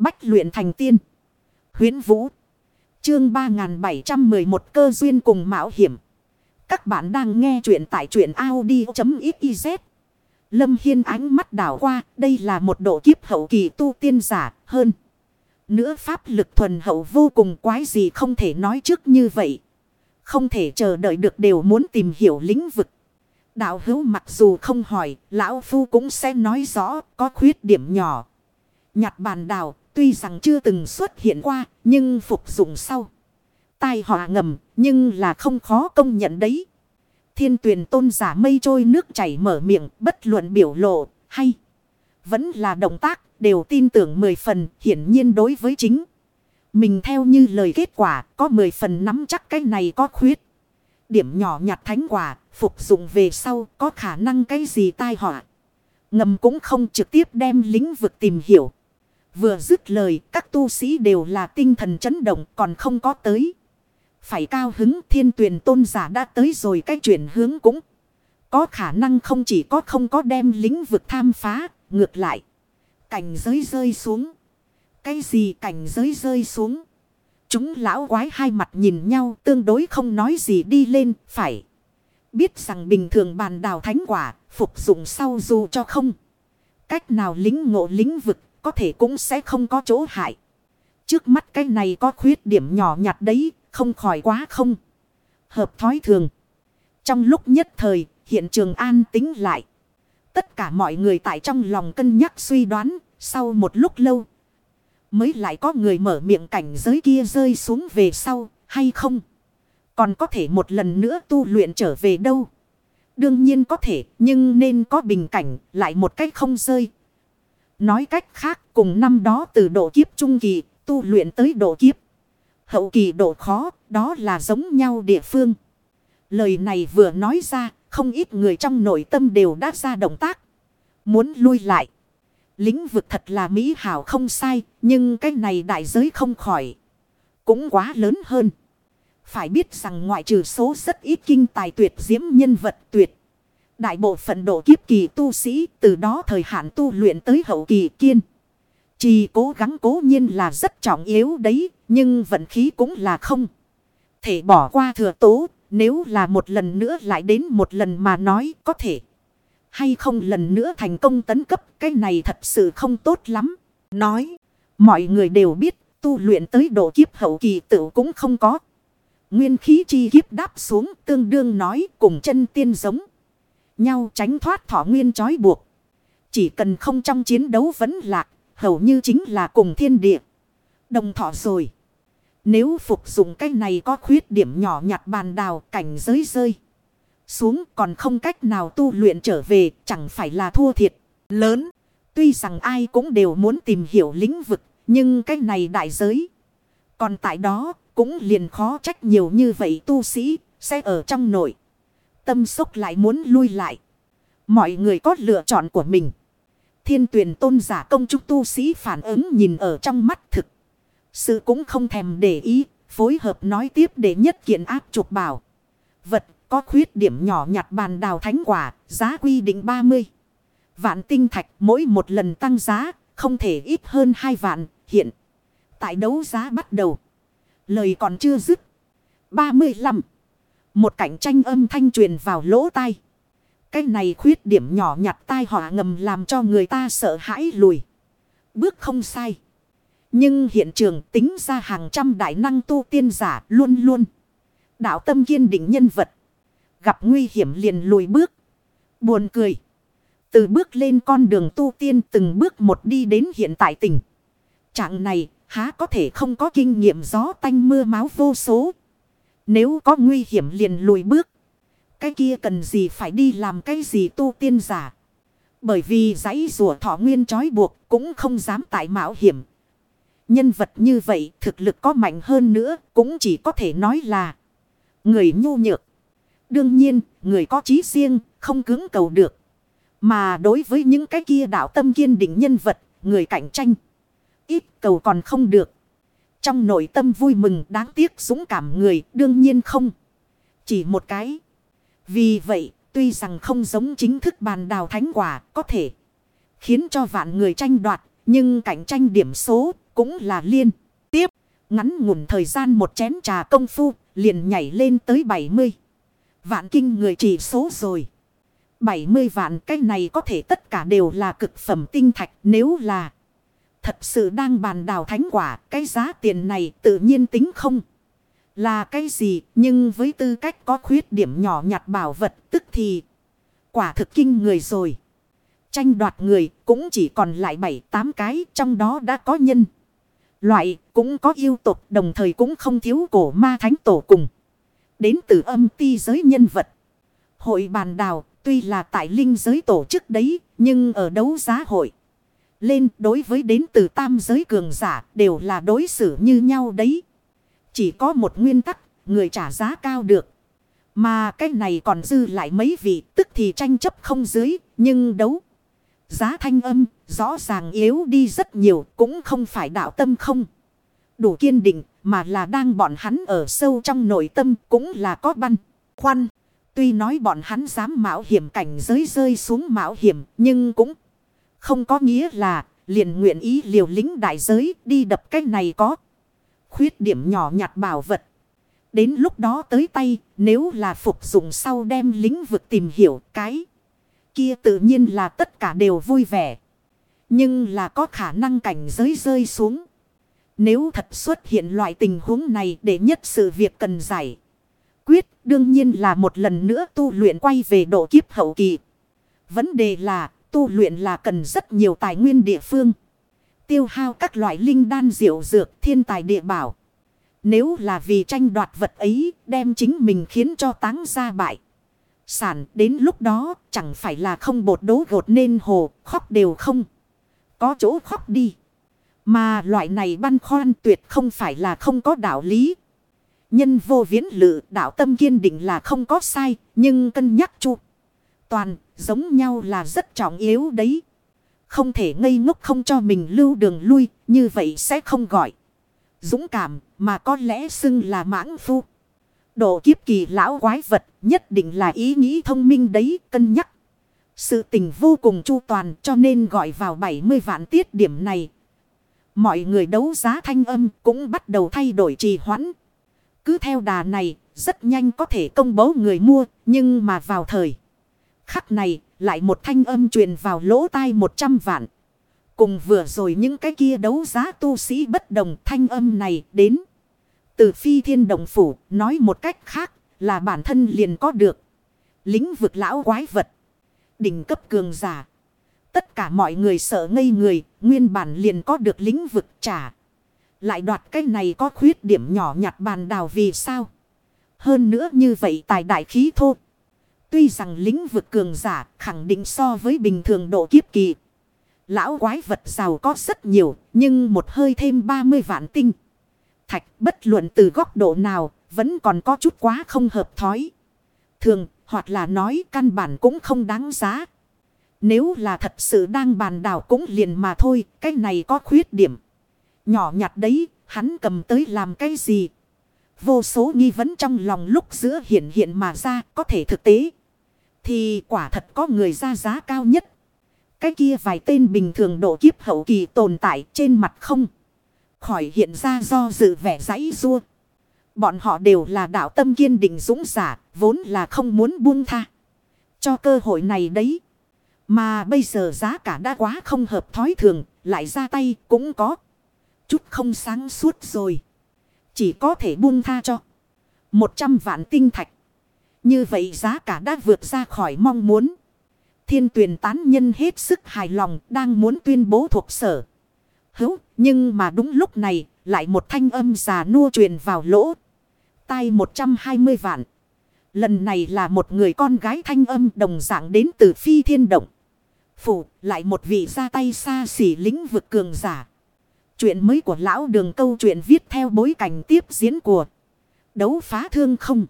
Bách luyện thành tiên. Huyến Vũ. Chương 3711 cơ duyên cùng mạo hiểm. Các bạn đang nghe truyện tại truyện Audi.xyz. Lâm Hiên ánh mắt đảo qua. Đây là một độ kiếp hậu kỳ tu tiên giả hơn. Nữa pháp lực thuần hậu vô cùng quái gì không thể nói trước như vậy. Không thể chờ đợi được đều muốn tìm hiểu lĩnh vực. Đạo hữu mặc dù không hỏi, lão phu cũng sẽ nói rõ có khuyết điểm nhỏ. Nhặt bàn đào, tuy rằng chưa từng xuất hiện qua, nhưng phục dụng sau. Tai họa ngầm, nhưng là không khó công nhận đấy. Thiên tuyển tôn giả mây trôi nước chảy mở miệng, bất luận biểu lộ, hay. Vẫn là động tác, đều tin tưởng mười phần, hiển nhiên đối với chính. Mình theo như lời kết quả, có mười phần nắm chắc cái này có khuyết. Điểm nhỏ nhặt thánh quả, phục dụng về sau, có khả năng cái gì tai họa. Ngầm cũng không trực tiếp đem lĩnh vực tìm hiểu. Vừa dứt lời, các tu sĩ đều là tinh thần chấn động còn không có tới. Phải cao hứng thiên tuyển tôn giả đã tới rồi cái chuyển hướng cũng. Có khả năng không chỉ có không có đem lĩnh vực tham phá, ngược lại. Cảnh giới rơi xuống. Cái gì cảnh giới rơi xuống? Chúng lão quái hai mặt nhìn nhau tương đối không nói gì đi lên, phải. Biết rằng bình thường bàn đào thánh quả, phục dụng sau dù cho không. Cách nào lính ngộ lĩnh vực, có thể cũng sẽ không có chỗ hại. Trước mắt cái này có khuyết điểm nhỏ nhặt đấy, không khỏi quá không. Hợp thói thường. Trong lúc nhất thời, hiện trường an tính lại. Tất cả mọi người tại trong lòng cân nhắc suy đoán, sau một lúc lâu. Mới lại có người mở miệng cảnh giới kia rơi xuống về sau, hay không? Còn có thể một lần nữa tu luyện trở về đâu? Đương nhiên có thể, nhưng nên có bình cảnh, lại một cách không rơi. Nói cách khác, cùng năm đó từ độ kiếp trung kỳ, tu luyện tới độ kiếp. Hậu kỳ độ khó, đó là giống nhau địa phương. Lời này vừa nói ra, không ít người trong nội tâm đều đã ra động tác. Muốn lui lại. Lĩnh vực thật là mỹ hảo không sai, nhưng cái này đại giới không khỏi. Cũng quá lớn hơn. Phải biết rằng ngoại trừ số rất ít kinh tài tuyệt diễm nhân vật tuyệt. Đại bộ phận độ kiếp kỳ tu sĩ từ đó thời hạn tu luyện tới hậu kỳ kiên. Chỉ cố gắng cố nhiên là rất trọng yếu đấy, nhưng vận khí cũng là không. Thể bỏ qua thừa tố, nếu là một lần nữa lại đến một lần mà nói có thể. Hay không lần nữa thành công tấn cấp, cái này thật sự không tốt lắm. Nói, mọi người đều biết, tu luyện tới độ kiếp hậu kỳ tự cũng không có. Nguyên khí chi kiếp đáp xuống tương đương nói cùng chân tiên giống. Nhau tránh thoát thỏ nguyên trói buộc. Chỉ cần không trong chiến đấu vẫn lạc, hầu như chính là cùng thiên địa. Đồng thọ rồi. Nếu phục dụng cái này có khuyết điểm nhỏ nhặt bàn đào cảnh giới rơi. Xuống còn không cách nào tu luyện trở về chẳng phải là thua thiệt. Lớn. Tuy rằng ai cũng đều muốn tìm hiểu lĩnh vực. Nhưng cái này đại giới. Còn tại đó cũng liền khó trách nhiều như vậy tu sĩ sẽ ở trong nội. Tâm sốc lại muốn lui lại. Mọi người có lựa chọn của mình. Thiên tuyển tôn giả công trúc tu sĩ phản ứng nhìn ở trong mắt thực. Sự cũng không thèm để ý, phối hợp nói tiếp để nhất kiện áp trục bảo. Vật có khuyết điểm nhỏ nhặt bàn đào thánh quả, giá quy định 30. Vạn tinh thạch mỗi một lần tăng giá, không thể ít hơn 2 vạn, hiện. Tại đấu giá bắt đầu. Lời còn chưa dứt. 35. Một cảnh tranh âm thanh truyền vào lỗ tai. Cái này khuyết điểm nhỏ nhặt tai họa ngầm làm cho người ta sợ hãi lùi. Bước không sai. Nhưng hiện trường tính ra hàng trăm đại năng tu tiên giả luôn luôn. Đạo tâm kiên định nhân vật. Gặp nguy hiểm liền lùi bước. Buồn cười. Từ bước lên con đường tu tiên từng bước một đi đến hiện tại tỉnh. Trạng này, há có thể không có kinh nghiệm gió tanh mưa máu vô số. Nếu có nguy hiểm liền lùi bước. Cái kia cần gì phải đi làm cái gì tu tiên giả. Bởi vì giấy rùa thọ nguyên trói buộc cũng không dám tại mạo hiểm. Nhân vật như vậy thực lực có mạnh hơn nữa cũng chỉ có thể nói là người nhu nhược. Đương nhiên, người có trí riêng, không cứng cầu được. Mà đối với những cái kia đạo tâm kiên định nhân vật, người cạnh tranh. Ít cầu còn không được. Trong nội tâm vui mừng đáng tiếc dũng cảm người đương nhiên không. Chỉ một cái. Vì vậy, tuy rằng không giống chính thức bàn đào thánh quả có thể khiến cho vạn người tranh đoạt, nhưng cạnh tranh điểm số cũng là liên. Tiếp, ngắn ngủn thời gian một chén trà công phu, liền nhảy lên tới 70. Vạn kinh người chỉ số rồi. 70 vạn cái này có thể tất cả đều là cực phẩm tinh thạch nếu là thật sự đang bàn đào thánh quả. Cái giá tiền này tự nhiên tính không là cái gì, nhưng với tư cách có khuyết điểm nhỏ nhặt bảo vật, tức thì, quả thực kinh người rồi. Tranh đoạt người cũng chỉ còn lại 7-8 cái, trong đó đã có nhân. Loại cũng có yêu tục, đồng thời cũng không thiếu cổ ma thánh tổ cùng. Đến từ âm ti giới nhân vật. Hội bàn đào tuy là tại linh giới tổ chức đấy, nhưng ở đấu giá hội. Lên đối với đến từ tam giới cường giả đều là đối xử như nhau đấy. Chỉ có một nguyên tắc, người trả giá cao được. Mà cái này còn dư lại mấy vị, tức thì tranh chấp không dưới, nhưng đấu. Giá thanh âm, rõ ràng yếu đi rất nhiều, cũng không phải đạo tâm không. Đủ kiên định, mà là đang bọn hắn ở sâu trong nội tâm, cũng là có băn, khoăn. Tuy nói bọn hắn dám mạo hiểm cảnh giới rơi xuống mạo hiểm, nhưng cũng không có nghĩa là, liền nguyện ý liều lính đại giới đi đập cái này có. Khuyết điểm nhỏ nhặt bảo vật. Đến lúc đó tới tay, nếu là phục dụng sau đem lĩnh vực tìm hiểu cái kia tự nhiên là tất cả đều vui vẻ. Nhưng là có khả năng cảnh giới rơi xuống. Nếu thật xuất hiện loại tình huống này để nhất sự việc cần giải. Quyết đương nhiên là một lần nữa tu luyện quay về độ kiếp hậu kỳ. Vấn đề là tu luyện là cần rất nhiều tài nguyên địa phương. Tiêu hao các loại linh đan diệu dược, thiên tài địa bảo. Nếu là vì tranh đoạt vật ấy, đem chính mình khiến cho táng ra bại sản đến lúc đó, chẳng phải là không bột đố gột nên hồ, khóc đều không. Có chỗ khóc đi. Mà loại này băn khoăn tuyệt không phải là không có đạo lý. Nhân vô viễn lự, đạo tâm kiên định là không có sai, nhưng cân nhắc chu. Toàn giống nhau là rất trọng yếu đấy. Không thể ngây ngốc không cho mình lưu đường lui, như vậy sẽ không gọi. Dũng cảm mà có lẽ xưng là mãng phu. Độ kiếp kỳ lão quái vật nhất định là ý nghĩ thông minh đấy, cân nhắc. Sự tình vô cùng chu toàn cho nên gọi vào 70 vạn tiết điểm này. Mọi người đấu giá thanh âm cũng bắt đầu thay đổi trì hoãn. Cứ theo đà này, rất nhanh có thể công bố người mua, nhưng mà vào thời. Khắc này, lại một thanh âm truyền vào lỗ tai 100 vạn. Cùng vừa rồi những cái kia đấu giá tu sĩ bất đồng thanh âm này đến. Từ phi thiên động phủ, nói một cách khác, là bản thân liền có được. Lính vực lão quái vật. Đỉnh cấp cường giả. Tất cả mọi người sợ ngây người. Nguyên bản liền có được lính vực trả. Lại đoạt cái này có khuyết điểm nhỏ nhặt bàn đào vì sao. Hơn nữa như vậy tài đại khí thô. Tuy rằng lính vực cường giả khẳng định so với bình thường độ kiếp kỳ. Lão quái vật giàu có rất nhiều, nhưng một hơi thêm 30 vạn tinh thạch, bất luận từ góc độ nào, vẫn còn có chút quá không hợp thói. Thường, hoặc là nói căn bản cũng không đáng giá. Nếu là thật sự đang bàn đảo cũng liền mà thôi, cái này có khuyết điểm. Nhỏ nhặt đấy, hắn cầm tới làm cái gì. Vô số nghi vấn trong lòng lúc giữa hiện hiện mà ra, có thể thực tế. Thì quả thật có người ra giá cao nhất. Cái kia vài tên bình thường độ kiếp hậu kỳ tồn tại trên mặt không khỏi hiện ra do dự vẻ giấy rua. Bọn họ đều là đạo tâm kiên định dũng giả, vốn là không muốn buông tha. Cho cơ hội này đấy. Mà bây giờ giá cả đã quá không hợp thói thường, lại ra tay cũng có. Chút không sáng suốt rồi. Chỉ có thể buông tha cho. một trăm vạn tinh thạch. Như vậy giá cả đã vượt ra khỏi mong muốn. Thiên tuyển tán nhân hết sức hài lòng đang muốn tuyên bố thuộc sở hữu. Nhưng mà đúng lúc này, lại một thanh âm già nua truyền vào lỗ. Tai 120 vạn. Lần này là một người con gái thanh âm đồng dạng đến từ phi thiên động. Phủ, lại một vị ra tay xa xỉ lĩnh vực cường giả. Chuyện mới của lão đường câu chuyện viết theo bối cảnh tiếp diễn của đấu phá thương không.